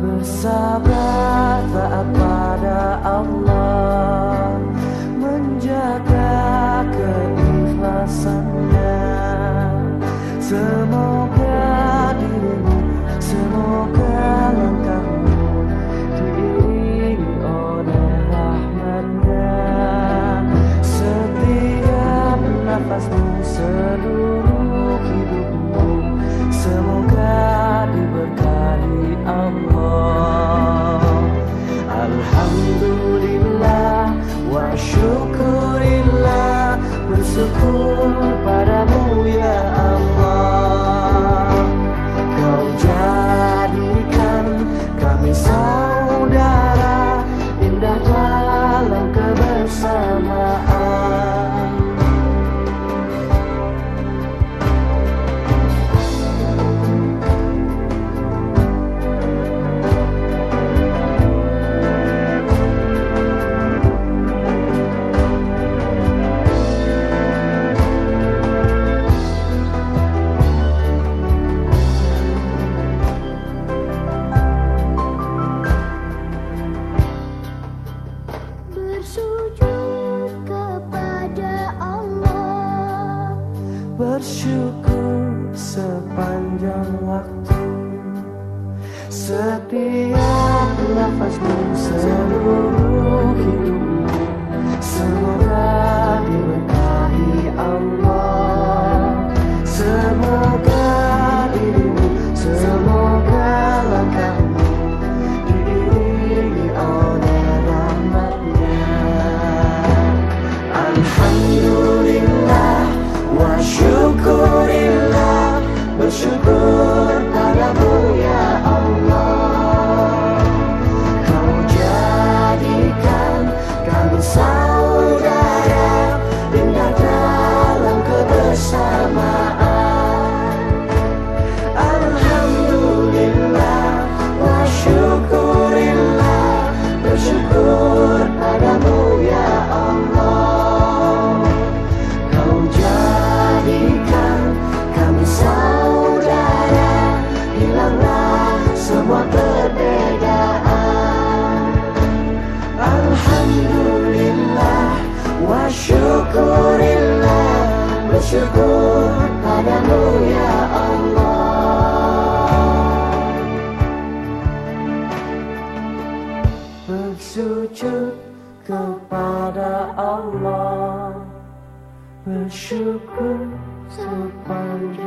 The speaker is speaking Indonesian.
bersabar taat pada Allah. bersyukur sepanjang waktu. Setiap nafasmu seluruh hidupmu Seluruh Bersyukur ya Allah. Bersujud kepada Allah Bersyukur sepanjang